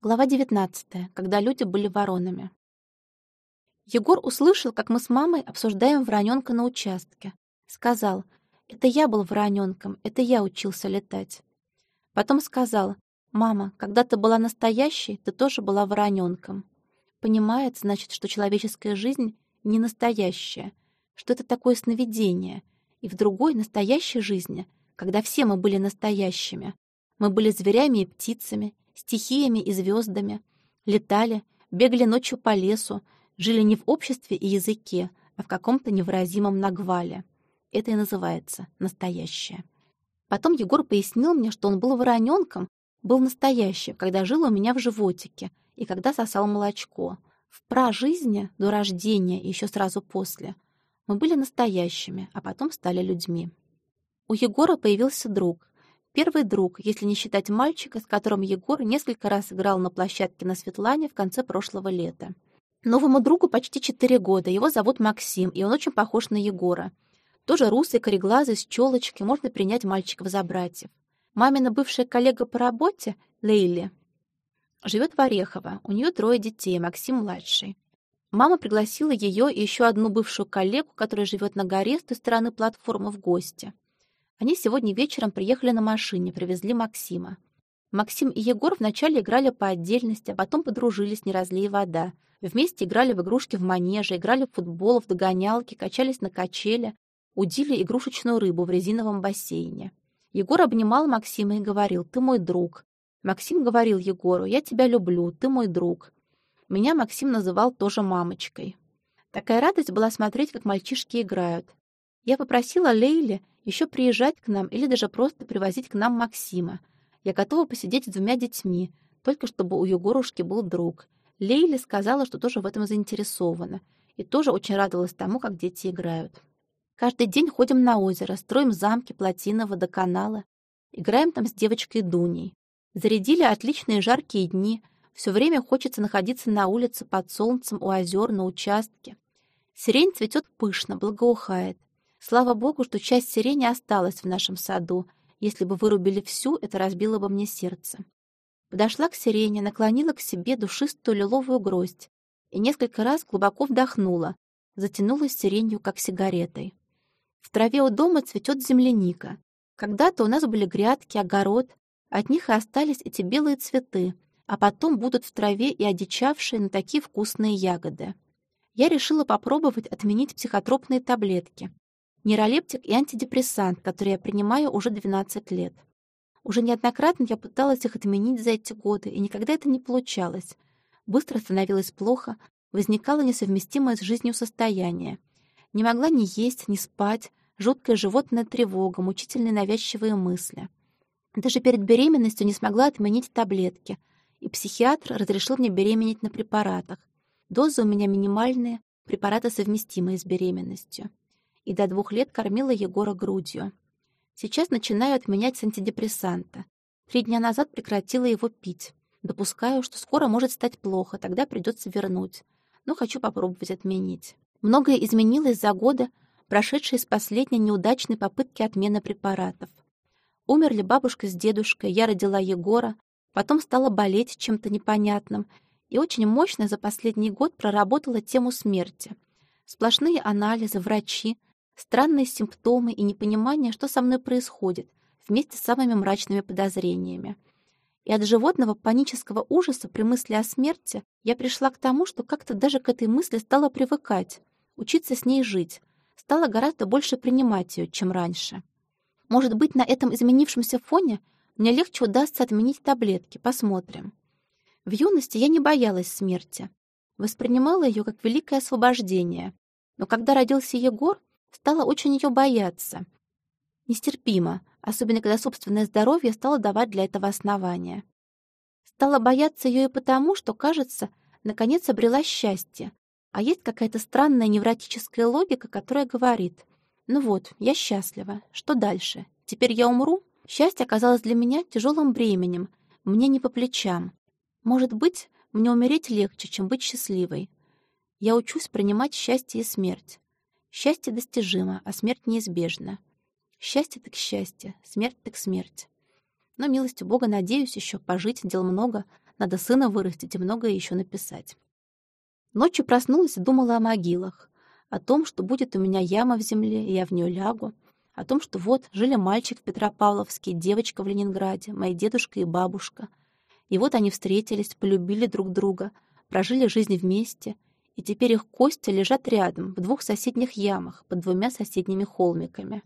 Глава 19. Когда люди были воронами. Егор услышал, как мы с мамой обсуждаем вороненка на участке. Сказал, это я был вороненком, это я учился летать. Потом сказал, мама, когда ты была настоящей, ты тоже была вороненком. Понимает, значит, что человеческая жизнь не настоящая, что это такое сновидение. И в другой, настоящей жизни, когда все мы были настоящими, мы были зверями и птицами, стихиями и звездами, летали, бегали ночью по лесу, жили не в обществе и языке, а в каком-то невыразимом нагвале. Это и называется настоящее. Потом Егор пояснил мне, что он был вороненком, был настоящим, когда жил у меня в животике и когда сосал молочко. В пражизни, до рождения и еще сразу после, мы были настоящими, а потом стали людьми. У Егора появился друг, Первый друг, если не считать мальчика, с которым Егор несколько раз играл на площадке на Светлане в конце прошлого лета. Новому другу почти четыре года, его зовут Максим, и он очень похож на Егора. Тоже русый, кореглазый, с челочкой, можно принять мальчиков за братьев. Мамина бывшая коллега по работе, Лейли, живет в Орехово, у нее трое детей, Максим младший. Мама пригласила ее и еще одну бывшую коллегу, которая живет на горе с той стороны платформы, в гости. Они сегодня вечером приехали на машине, привезли Максима. Максим и Егор вначале играли по отдельности, а потом подружились, не разлей вода. Вместе играли в игрушки в манеже, играли в футбол, в догонялки, качались на качеле, удили игрушечную рыбу в резиновом бассейне. Егор обнимал Максима и говорил «Ты мой друг». Максим говорил Егору «Я тебя люблю, ты мой друг». Меня Максим называл тоже мамочкой. Такая радость была смотреть, как мальчишки играют. Я попросила Лейли еще приезжать к нам или даже просто привозить к нам Максима. Я готова посидеть с двумя детьми, только чтобы у Егорушки был друг. Лейли сказала, что тоже в этом заинтересована, и тоже очень радовалась тому, как дети играют. Каждый день ходим на озеро, строим замки, плотины, водоканалы. Играем там с девочкой Дуней. Зарядили отличные жаркие дни. Все время хочется находиться на улице под солнцем, у озер, на участке. Сирень цветет пышно, благоухает. Слава богу, что часть сирени осталась в нашем саду. Если бы вырубили всю, это разбило бы мне сердце. Подошла к сирене, наклонила к себе душистую лиловую гроздь и несколько раз глубоко вдохнула, затянулась сиренью, как сигаретой. В траве у дома цветет земляника. Когда-то у нас были грядки, огород, от них и остались эти белые цветы, а потом будут в траве и одичавшие на такие вкусные ягоды. Я решила попробовать отменить психотропные таблетки, нейролептик и антидепрессант, который я принимаю уже 12 лет. Уже неоднократно я пыталась их отменить за эти годы, и никогда это не получалось. Быстро становилось плохо, возникало несовместимое с жизнью состояние. Не могла ни есть, ни спать, жуткая животная тревога, мучительные навязчивые мысли. Даже перед беременностью не смогла отменить таблетки, и психиатр разрешил мне беременеть на препаратах. Дозы у меня минимальные, препараты совместимые с беременностью и до двух лет кормила Егора грудью. Сейчас начинаю отменять с антидепрессанта. Три дня назад прекратила его пить. Допускаю, что скоро может стать плохо, тогда придется вернуть. Но хочу попробовать отменить. Многое изменилось за годы, прошедшие с последней неудачной попытки отмены препаратов. Умерли бабушка с дедушкой, я родила Егора, потом стала болеть чем-то непонятным и очень мощно за последний год проработала тему смерти. Сплошные анализы, врачи, странные симптомы и непонимание, что со мной происходит, вместе с самыми мрачными подозрениями. И от животного панического ужаса при мысли о смерти я пришла к тому, что как-то даже к этой мысли стала привыкать, учиться с ней жить, стала гораздо больше принимать ее, чем раньше. Может быть, на этом изменившемся фоне мне легче удастся отменить таблетки, посмотрим. В юности я не боялась смерти, воспринимала ее как великое освобождение. Но когда родился Егор, Стала очень ее бояться. Нестерпимо, особенно когда собственное здоровье стало давать для этого основания. Стала бояться ее и потому, что, кажется, наконец обрела счастье. А есть какая-то странная невротическая логика, которая говорит, «Ну вот, я счастлива. Что дальше? Теперь я умру?» Счастье оказалось для меня тяжелым бременем, мне не по плечам. Может быть, мне умереть легче, чем быть счастливой. Я учусь принимать счастье и смерть. Счастье достижимо, а смерть неизбежна. Счастье так счастье, смерть так смерть. Но милостью Бога надеюсь еще пожить, дел много, Надо сына вырастить и многое еще написать. Ночью проснулась и думала о могилах. О том, что будет у меня яма в земле, и я в нее лягу. О том, что вот, жили мальчик в Петропавловске, девочка в Ленинграде, мои дедушка и бабушка. И вот они встретились, полюбили друг друга, прожили жизнь вместе, и теперь их кости лежат рядом, в двух соседних ямах, под двумя соседними холмиками.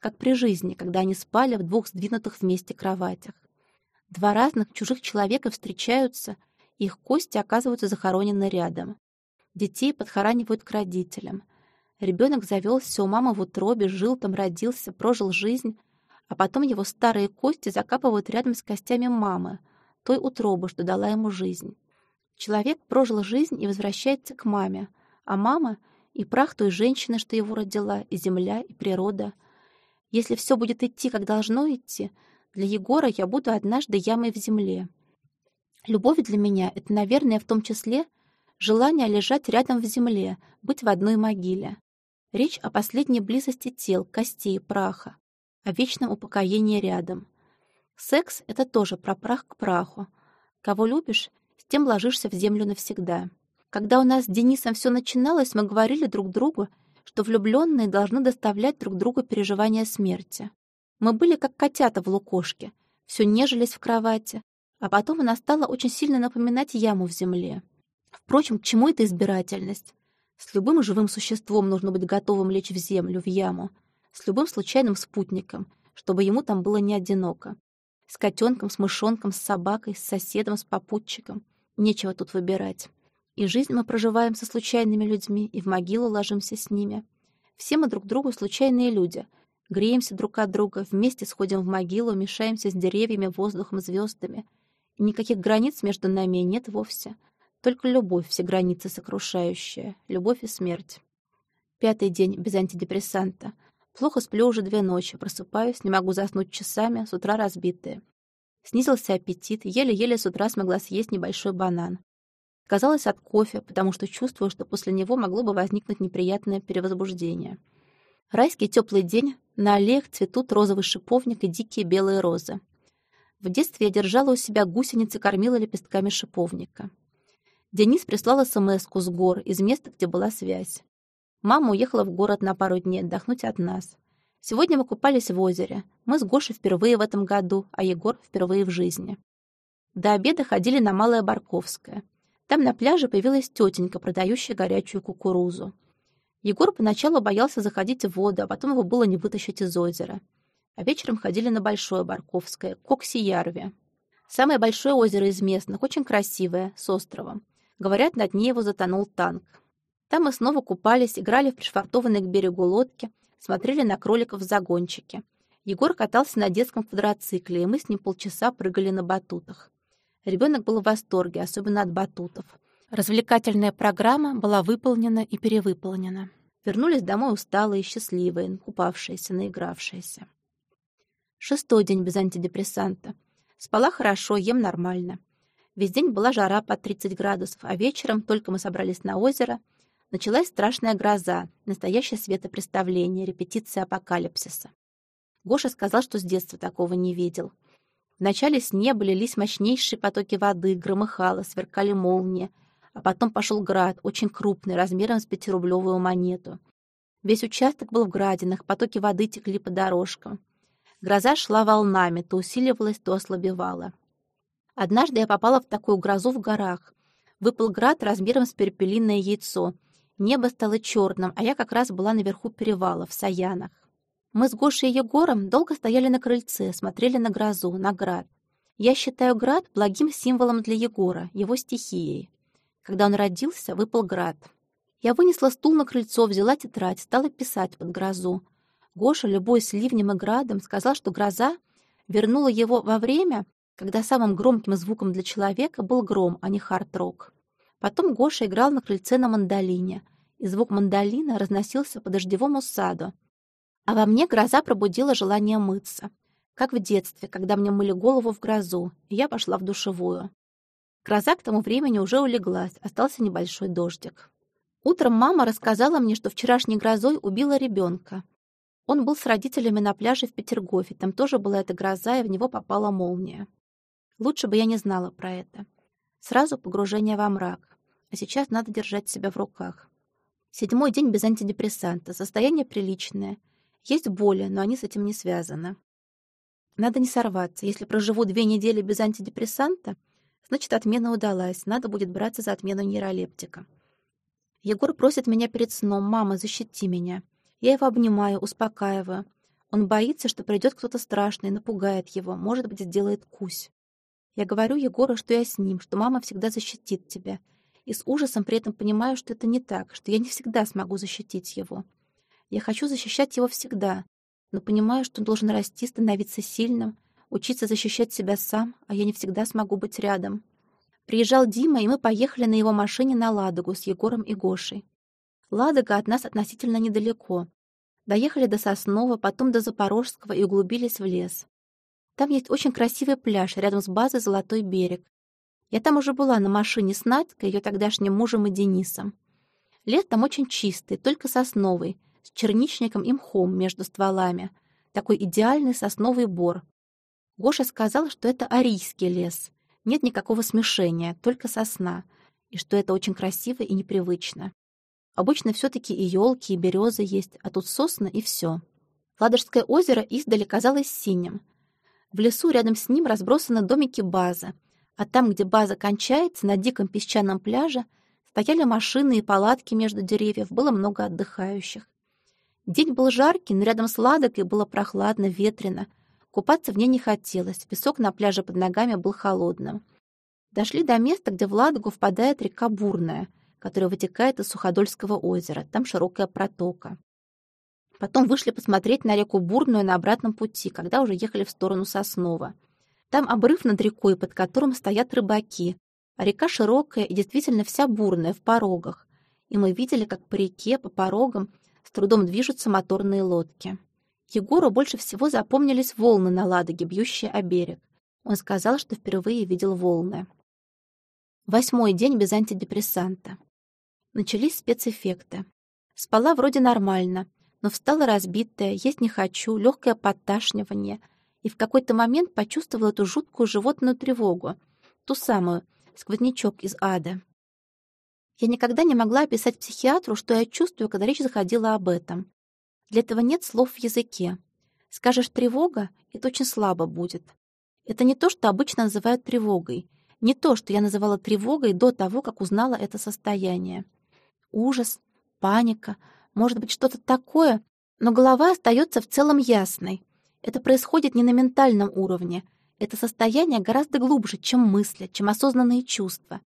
Как при жизни, когда они спали в двух сдвинутых вместе кроватях. Два разных чужих человека встречаются, и их кости оказываются захоронены рядом. Детей подхоранивают к родителям. Ребенок завелся у мамы в утробе, жил там, родился, прожил жизнь, а потом его старые кости закапывают рядом с костями мамы, той утробы, что дала ему жизнь. Человек прожил жизнь и возвращается к маме, а мама — и прах той женщины, что его родила, и земля, и природа. Если все будет идти, как должно идти, для Егора я буду однажды ямой в земле. Любовь для меня — это, наверное, в том числе желание лежать рядом в земле, быть в одной могиле. Речь о последней близости тел, костей, праха, о вечном упокоении рядом. Секс — это тоже про прах к праху. Кого любишь, тем ложишься в землю навсегда. Когда у нас с Денисом все начиналось, мы говорили друг другу, что влюбленные должны доставлять друг другу переживания смерти. Мы были как котята в лукошке, все нежились в кровати, а потом она стала очень сильно напоминать яму в земле. Впрочем, к чему эта избирательность? С любым живым существом нужно быть готовым лечь в землю, в яму, с любым случайным спутником, чтобы ему там было не одиноко. С котенком, с мышонком, с собакой, с соседом, с попутчиком. Нечего тут выбирать. И жизнь мы проживаем со случайными людьми, и в могилу ложимся с ними. Все мы друг другу случайные люди. Греемся друг от друга, вместе сходим в могилу, мешаемся с деревьями, воздухом, звездами. И никаких границ между нами нет вовсе. Только любовь, все границы сокрушающая. Любовь и смерть. Пятый день без антидепрессанта. Плохо сплю уже две ночи, просыпаюсь, не могу заснуть часами, с утра разбитые. Снизился аппетит, еле-еле с утра смогла съесть небольшой банан. Казалось от кофе, потому что чувствую, что после него могло бы возникнуть неприятное перевозбуждение. Райский теплый день, на аллеях цветут розовый шиповник и дикие белые розы. В детстве я держала у себя гусеницы, кормила лепестками шиповника. Денис прислал смс с гор, из места, где была связь. Мама уехала в город на пару дней отдохнуть от нас. Сегодня мы купались в озере. Мы с Гошей впервые в этом году, а Егор впервые в жизни. До обеда ходили на Малое Барковское. Там на пляже появилась тетенька, продающая горячую кукурузу. Егор поначалу боялся заходить в воду, а потом его было не вытащить из озера. А вечером ходили на Большое Барковское, Коксиярве. Самое большое озеро из местных, очень красивое, с островом. Говорят, на дне его затонул танк. Там мы снова купались, играли в пришвартованной к берегу лодке, смотрели на кроликов в загончике. Егор катался на детском квадроцикле, и мы с ним полчаса прыгали на батутах. Ребенок был в восторге, особенно от батутов. Развлекательная программа была выполнена и перевыполнена. Вернулись домой усталые, счастливые, купавшиеся, наигравшиеся. Шестой день без антидепрессанта. Спала хорошо, ем нормально. Весь день была жара под 30 градусов, а вечером, только мы собрались на озеро, Началась страшная гроза, настоящее светопреставление, репетиция апокалипсиса. Гоша сказал, что с детства такого не видел. Вначале с неба лились мощнейшие потоки воды, громыхало, сверкали молнии, а потом пошел град, очень крупный, размером с пятирублевую монету. Весь участок был в градинах, потоки воды текли по дорожкам. Гроза шла волнами, то усиливалась, то ослабевала. Однажды я попала в такую грозу в горах. Выпал град размером с перепелиное яйцо, Небо стало черным, а я как раз была наверху перевала, в Саянах. Мы с Гошей и Егором долго стояли на крыльце, смотрели на грозу, на град. Я считаю град благим символом для Егора, его стихией. Когда он родился, выпал град. Я вынесла стул на крыльцо, взяла тетрадь, стала писать под грозу. Гоша, любой с ливнем и градом, сказал, что гроза вернула его во время, когда самым громким звуком для человека был гром, а не хард-рок. Потом Гоша играл на крыльце на мандолине, и звук мандолина разносился по дождевому саду. А во мне гроза пробудила желание мыться. Как в детстве, когда мне мыли голову в грозу, и я пошла в душевую. Гроза к тому времени уже улеглась, остался небольшой дождик. Утром мама рассказала мне, что вчерашней грозой убила ребенка. Он был с родителями на пляже в Петергофе, там тоже была эта гроза, и в него попала молния. Лучше бы я не знала про это. Сразу погружение во мрак. А сейчас надо держать себя в руках. Седьмой день без антидепрессанта. Состояние приличное. Есть боли, но они с этим не связаны. Надо не сорваться. Если проживу две недели без антидепрессанта, значит, отмена удалась. Надо будет браться за отмену нейролептика. Егор просит меня перед сном, «Мама, защити меня». Я его обнимаю, успокаиваю. Он боится, что придет кто-то страшный, напугает его, может быть, сделает кусь. Я говорю Егору, что я с ним, что мама всегда защитит тебя. И с ужасом при этом понимаю, что это не так, что я не всегда смогу защитить его. Я хочу защищать его всегда, но понимаю, что он должен расти, становиться сильным, учиться защищать себя сам, а я не всегда смогу быть рядом. Приезжал Дима, и мы поехали на его машине на Ладогу с Егором и Гошей. Ладога от нас относительно недалеко. Доехали до Соснова, потом до Запорожского и углубились в лес. Там есть очень красивый пляж рядом с базой «Золотой берег». Я там уже была на машине с Надькой, ее тогдашним мужем и Денисом. Лес там очень чистый, только сосновый, с черничником и мхом между стволами. Такой идеальный сосновый бор. Гоша сказал, что это арийский лес. Нет никакого смешения, только сосна. И что это очень красиво и непривычно. Обычно все-таки и елки, и березы есть, а тут сосна и все. Ладожское озеро издали казалось синим — в лесу рядом с ним разбросаны домики базы, а там, где база кончается, на диком песчаном пляже, стояли машины и палатки между деревьев, было много отдыхающих. День был жаркий, но рядом с Ладогой было прохладно, ветрено. Купаться в ней не хотелось, песок на пляже под ногами был холодным. Дошли до места, где в Ладогу впадает река Бурная, которая вытекает из Суходольского озера. Там широкая протока. Потом вышли посмотреть на реку Бурную на обратном пути, когда уже ехали в сторону Соснова. Там обрыв над рекой, под которым стоят рыбаки. А река широкая и действительно вся бурная, в порогах. И мы видели, как по реке, по порогам с трудом движутся моторные лодки. Егору больше всего запомнились волны на Ладоге, бьющие о берег. Он сказал, что впервые видел волны. Восьмой день без антидепрессанта. Начались спецэффекты. Спала вроде нормально, но встала разбитая, есть не хочу, легкое подташнивание, и в какой-то момент почувствовала эту жуткую животную тревогу, ту самую, сквознячок из ада. Я никогда не могла описать психиатру, что я чувствую, когда речь заходила об этом. Для этого нет слов в языке. Скажешь «тревога» — это очень слабо будет. Это не то, что обычно называют тревогой, не то, что я называла тревогой до того, как узнала это состояние. Ужас, паника — может быть, что-то такое, но голова остается в целом ясной. Это происходит не на ментальном уровне. Это состояние гораздо глубже, чем мысли, чем осознанные чувства.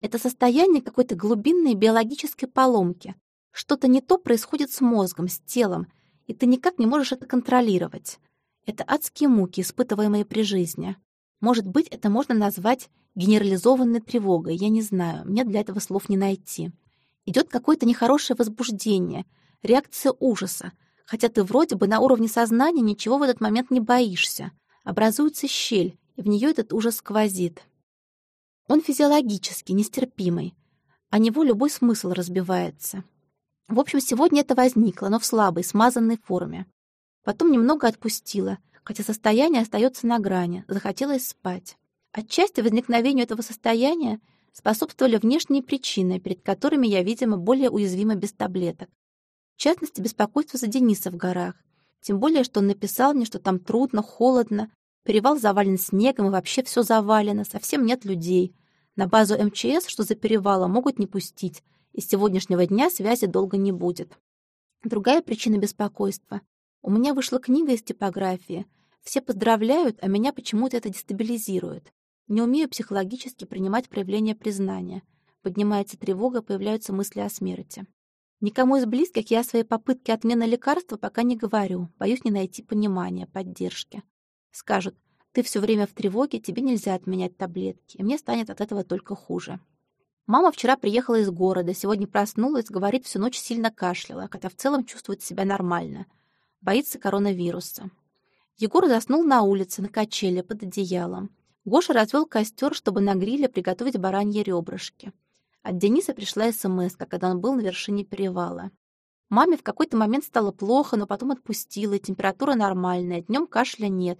Это состояние какой-то глубинной биологической поломки. Что-то не то происходит с мозгом, с телом, и ты никак не можешь это контролировать. Это адские муки, испытываемые при жизни. Может быть, это можно назвать генерализованной тревогой, я не знаю, мне для этого слов не найти. Идет какое-то нехорошее возбуждение, реакция ужаса, хотя ты вроде бы на уровне сознания ничего в этот момент не боишься. Образуется щель, и в нее этот ужас сквозит. Он физиологически, нестерпимый, а него любой смысл разбивается. В общем, сегодня это возникло, но в слабой, смазанной форме. Потом немного отпустила, хотя состояние остается на грани, захотелось спать. Отчасти возникновению этого состояния способствовали внешние причины, перед которыми я, видимо, более уязвима без таблеток. В частности, беспокойство за Дениса в горах. Тем более, что он написал мне, что там трудно, холодно, перевал завален снегом и вообще все завалено, совсем нет людей. На базу МЧС, что за перевалом, могут не пустить, и с сегодняшнего дня связи долго не будет. Другая причина беспокойства. У меня вышла книга из типографии. Все поздравляют, а меня почему-то это дестабилизирует. Не умею психологически принимать проявление признания. Поднимается тревога, появляются мысли о смерти. Никому из близких я о своей попытке отмены лекарства пока не говорю, боюсь не найти понимания, поддержки. Скажут, ты все время в тревоге, тебе нельзя отменять таблетки, и мне станет от этого только хуже. Мама вчера приехала из города, сегодня проснулась, говорит, всю ночь сильно кашляла, хотя в целом чувствует себя нормально. Боится коронавируса. Егор заснул на улице, на качеле, под одеялом. Гоша развел костер, чтобы на гриле приготовить бараньи ребрышки. От Дениса пришла смс когда он был на вершине перевала. Маме в какой-то момент стало плохо, но потом отпустила, температура нормальная, днем кашля нет.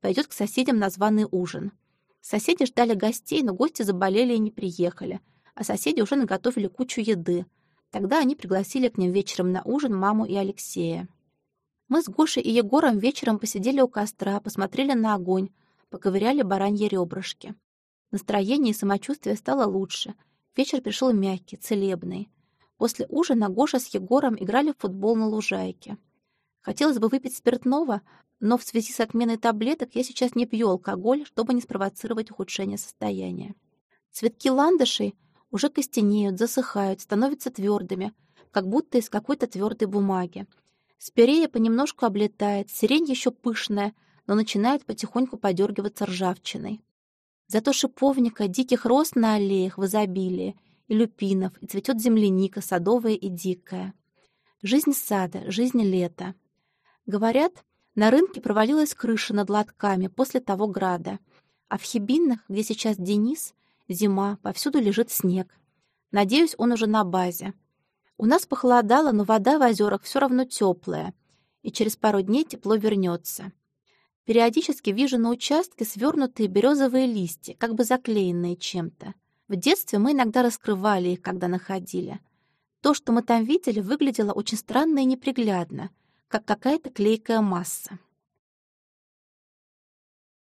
Пойдет к соседям на званый ужин. Соседи ждали гостей, но гости заболели и не приехали, а соседи уже наготовили кучу еды. Тогда они пригласили к ним вечером на ужин маму и Алексея. Мы с Гошей и Егором вечером посидели у костра, посмотрели на огонь, поковыряли бараньи ребрышки. Настроение и самочувствие стало лучше. Вечер пришел мягкий, целебный. После ужина Гоша с Егором играли в футбол на лужайке. Хотелось бы выпить спиртного, но в связи с отменой таблеток я сейчас не пью алкоголь, чтобы не спровоцировать ухудшение состояния. Цветки ландышей уже костенеют, засыхают, становятся твердыми, как будто из какой-то твердой бумаги. Спирея понемножку облетает, сирень еще пышная, но начинает потихоньку подергиваться ржавчиной. Зато шиповника, диких роз на аллеях в изобилии, и люпинов, и цветет земляника, садовая и дикая. Жизнь сада, жизнь лета. Говорят, на рынке провалилась крыша над лотками после того града, а в Хибинах, где сейчас Денис, зима, повсюду лежит снег. Надеюсь, он уже на базе. У нас похолодало, но вода в озерах все равно теплая, и через пару дней тепло вернется. Периодически вижу на участке свернутые березовые листья, как бы заклеенные чем-то. В детстве мы иногда раскрывали их, когда находили. То, что мы там видели, выглядело очень странно и неприглядно, как какая-то клейкая масса.